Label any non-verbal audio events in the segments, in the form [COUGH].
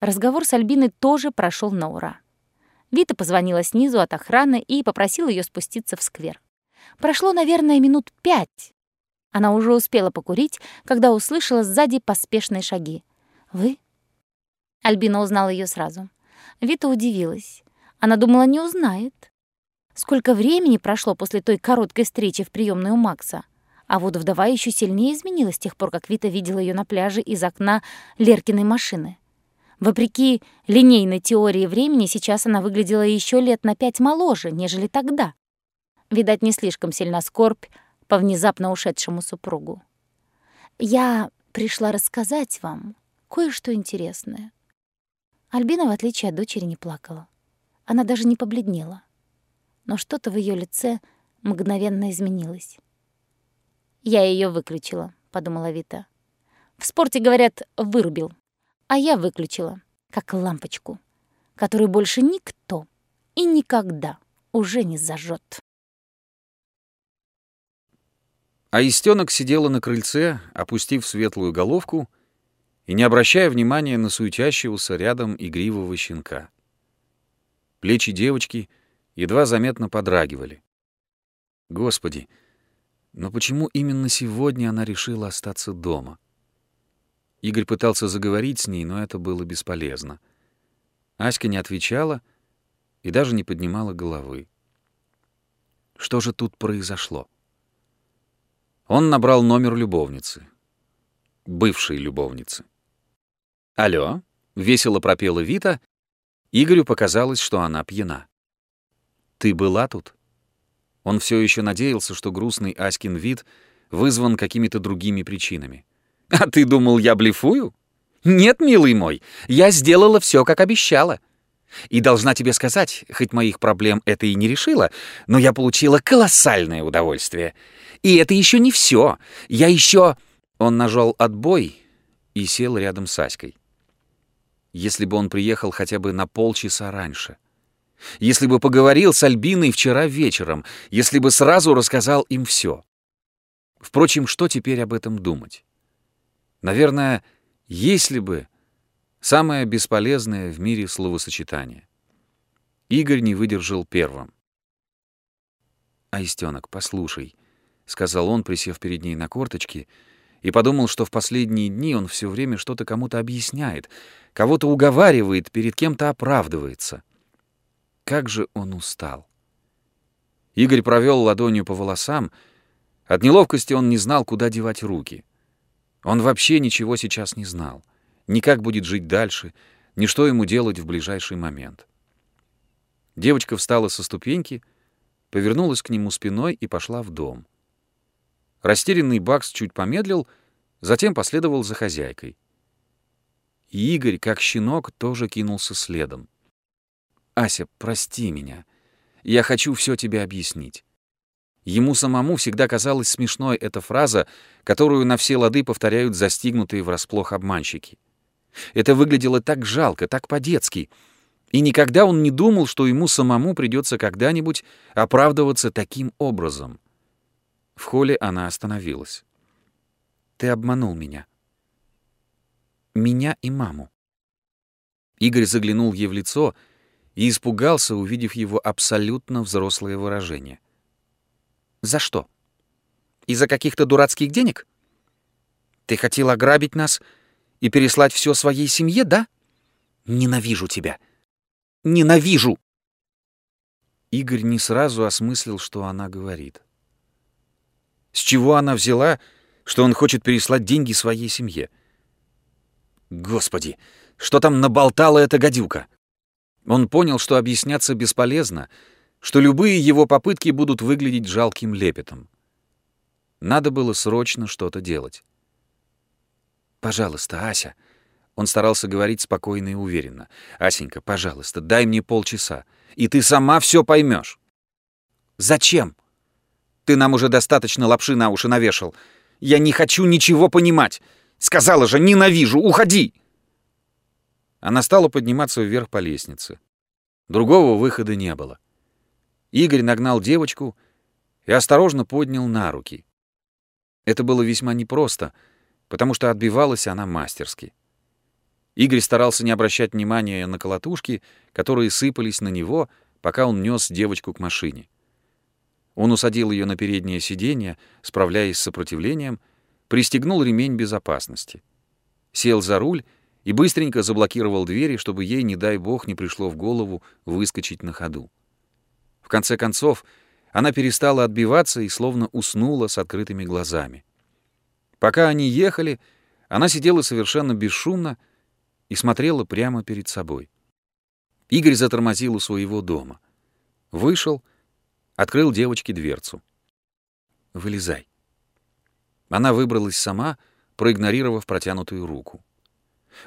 Разговор с Альбиной тоже прошел на ура. Вита позвонила снизу от охраны и попросила ее спуститься в сквер. Прошло, наверное, минут пять. Она уже успела покурить, когда услышала сзади поспешные шаги. «Вы?» Альбина узнала ее сразу. Вита удивилась. Она думала, не узнает. Сколько времени прошло после той короткой встречи в приемной у Макса. А вот вдова еще сильнее изменилась с тех пор, как Вита видела ее на пляже из окна Леркиной машины. Вопреки линейной теории времени, сейчас она выглядела еще лет на пять моложе, нежели тогда. Видать, не слишком сильна скорбь по внезапно ушедшему супругу. «Я пришла рассказать вам кое-что интересное». Альбина, в отличие от дочери, не плакала. Она даже не побледнела. Но что-то в ее лице мгновенно изменилось. «Я ее выключила», — подумала Вита. «В спорте, говорят, вырубил а я выключила, как лампочку, которую больше никто и никогда уже не зажжет. А истёнок сидела на крыльце, опустив светлую головку и не обращая внимания на суетящегося рядом игривого щенка. Плечи девочки едва заметно подрагивали. Господи, но почему именно сегодня она решила остаться дома? Игорь пытался заговорить с ней, но это было бесполезно. Аська не отвечала и даже не поднимала головы. Что же тут произошло? Он набрал номер любовницы. Бывшей любовницы. «Алло», — весело пропела Вита. Игорю показалось, что она пьяна. «Ты была тут?» Он все еще надеялся, что грустный Аськин вид вызван какими-то другими причинами. [LAUGHS] А ты думал, я блефую? Нет, милый мой, я сделала все, как обещала. И должна тебе сказать, хоть моих проблем это и не решило, но я получила колоссальное удовольствие. И это еще не все. Я еще... Он нажал отбой и сел рядом с Аськой. Если бы он приехал хотя бы на полчаса раньше. Если бы поговорил с Альбиной вчера вечером. Если бы сразу рассказал им все. Впрочем, что теперь об этом думать? Наверное, если бы самое бесполезное в мире словосочетание. Игорь не выдержал первым. «Аистёнок, послушай», — сказал он, присев перед ней на корточки, и подумал, что в последние дни он все время что-то кому-то объясняет, кого-то уговаривает, перед кем-то оправдывается. Как же он устал. Игорь провел ладонью по волосам. От неловкости он не знал, куда девать руки — он вообще ничего сейчас не знал. Ни как будет жить дальше, ни что ему делать в ближайший момент. Девочка встала со ступеньки, повернулась к нему спиной и пошла в дом. Растерянный Бакс чуть помедлил, затем последовал за хозяйкой. И Игорь, как щенок, тоже кинулся следом. «Ася, прости меня. Я хочу все тебе объяснить. Ему самому всегда казалась смешной эта фраза, которую на все лады повторяют застигнутые врасплох обманщики. Это выглядело так жалко, так по-детски. И никогда он не думал, что ему самому придется когда-нибудь оправдываться таким образом. В холле она остановилась. «Ты обманул меня. Меня и маму». Игорь заглянул ей в лицо и испугался, увидев его абсолютно взрослое выражение — за что? Из-за каких-то дурацких денег? Ты хотел ограбить нас и переслать все своей семье, да? Ненавижу тебя. Ненавижу!» Игорь не сразу осмыслил, что она говорит. С чего она взяла, что он хочет переслать деньги своей семье? Господи, что там наболтала эта гадюка? Он понял, что объясняться бесполезно — что любые его попытки будут выглядеть жалким лепетом. Надо было срочно что-то делать. «Пожалуйста, Ася». Он старался говорить спокойно и уверенно. «Асенька, пожалуйста, дай мне полчаса, и ты сама все поймешь». «Зачем? Ты нам уже достаточно лапши на уши навешал. Я не хочу ничего понимать. Сказала же, ненавижу, уходи!» Она стала подниматься вверх по лестнице. Другого выхода не было. Игорь нагнал девочку и осторожно поднял на руки. Это было весьма непросто, потому что отбивалась она мастерски. Игорь старался не обращать внимания на колотушки, которые сыпались на него, пока он нес девочку к машине. Он усадил ее на переднее сиденье, справляясь с сопротивлением, пристегнул ремень безопасности. Сел за руль и быстренько заблокировал двери, чтобы ей, не дай бог, не пришло в голову выскочить на ходу. Конце концов, она перестала отбиваться и словно уснула с открытыми глазами. Пока они ехали, она сидела совершенно бесшумно и смотрела прямо перед собой. Игорь затормозил у своего дома. Вышел, открыл девочке дверцу. «Вылезай». Она выбралась сама, проигнорировав протянутую руку.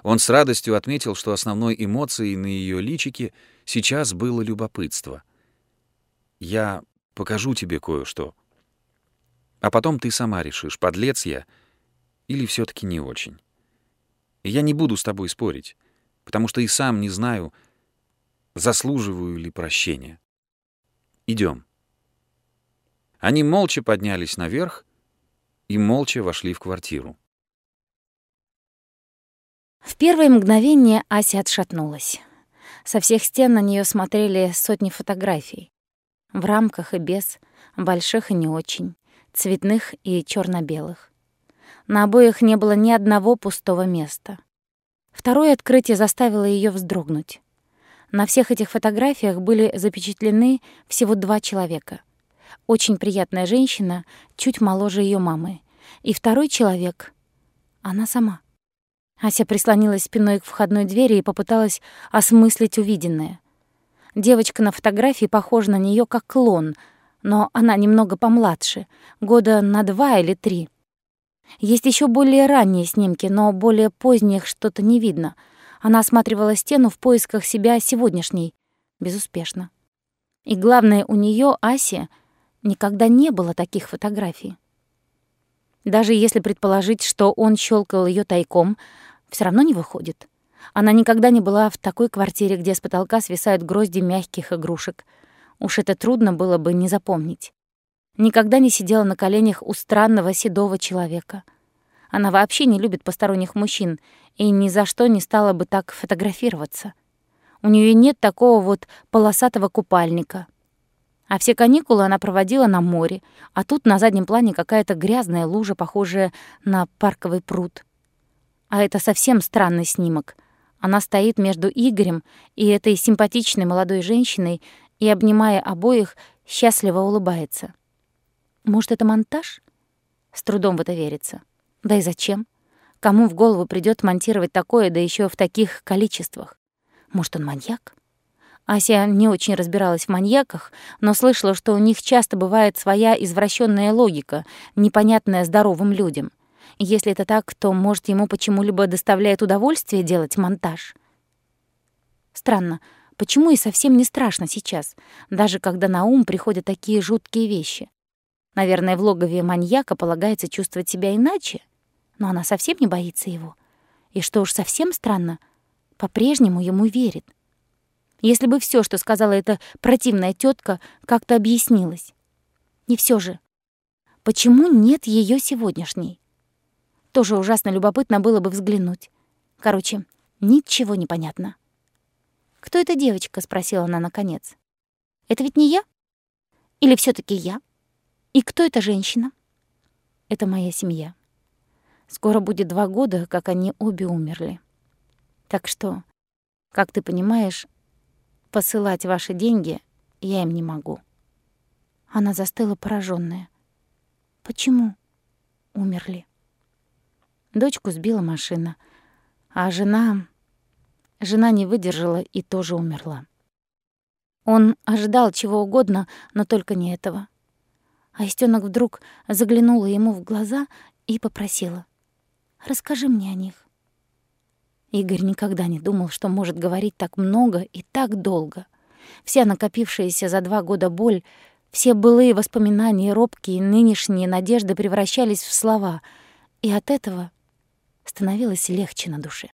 Он с радостью отметил, что основной эмоцией на ее личике сейчас было любопытство. «Я покажу тебе кое-что. А потом ты сама решишь, подлец я или все таки не очень. И я не буду с тобой спорить, потому что и сам не знаю, заслуживаю ли прощения. Идем. Они молча поднялись наверх и молча вошли в квартиру. В первое мгновение Ася отшатнулась. Со всех стен на нее смотрели сотни фотографий. В рамках и без, больших и не очень, цветных и черно белых На обоих не было ни одного пустого места. Второе открытие заставило ее вздрогнуть. На всех этих фотографиях были запечатлены всего два человека. Очень приятная женщина, чуть моложе ее мамы. И второй человек — она сама. Ася прислонилась спиной к входной двери и попыталась осмыслить увиденное. Девочка на фотографии похожа на нее как клон, но она немного помладше, года на два или три. Есть еще более ранние снимки, но более поздних что-то не видно. Она осматривала стену в поисках себя сегодняшней. Безуспешно. И главное, у нее Аси, никогда не было таких фотографий. Даже если предположить, что он щелкал ее тайком, все равно не выходит. Она никогда не была в такой квартире, где с потолка свисают грозди мягких игрушек. Уж это трудно было бы не запомнить. Никогда не сидела на коленях у странного седого человека. Она вообще не любит посторонних мужчин и ни за что не стала бы так фотографироваться. У нее нет такого вот полосатого купальника. А все каникулы она проводила на море, а тут на заднем плане какая-то грязная лужа, похожая на парковый пруд. А это совсем странный снимок. Она стоит между Игорем и этой симпатичной молодой женщиной и, обнимая обоих, счастливо улыбается. Может, это монтаж? С трудом в это верится. Да и зачем? Кому в голову придёт монтировать такое, да ещё в таких количествах? Может, он маньяк? Ася не очень разбиралась в маньяках, но слышала, что у них часто бывает своя извращенная логика, непонятная здоровым людям — если это так, то, может, ему почему-либо доставляет удовольствие делать монтаж? Странно, почему и совсем не страшно сейчас, даже когда на ум приходят такие жуткие вещи? Наверное, в логове маньяка полагается чувствовать себя иначе, но она совсем не боится его. И что уж совсем странно, по-прежнему ему верит. Если бы все, что сказала эта противная тетка, как-то объяснилось. И все же, почему нет ее сегодняшней? Тоже ужасно любопытно было бы взглянуть. Короче, ничего не понятно. «Кто эта девочка?» — спросила она наконец. «Это ведь не я? Или все таки я? И кто эта женщина?» «Это моя семья. Скоро будет два года, как они обе умерли. Так что, как ты понимаешь, посылать ваши деньги я им не могу». Она застыла пораженная. «Почему умерли?» Дочку сбила машина, а жена... Жена не выдержала и тоже умерла. Он ожидал чего угодно, но только не этого. А Истёнок вдруг заглянула ему в глаза и попросила. «Расскажи мне о них». Игорь никогда не думал, что может говорить так много и так долго. Вся накопившаяся за два года боль, все былые воспоминания, робкие, нынешние надежды превращались в слова, и от этого становилось легче на душе.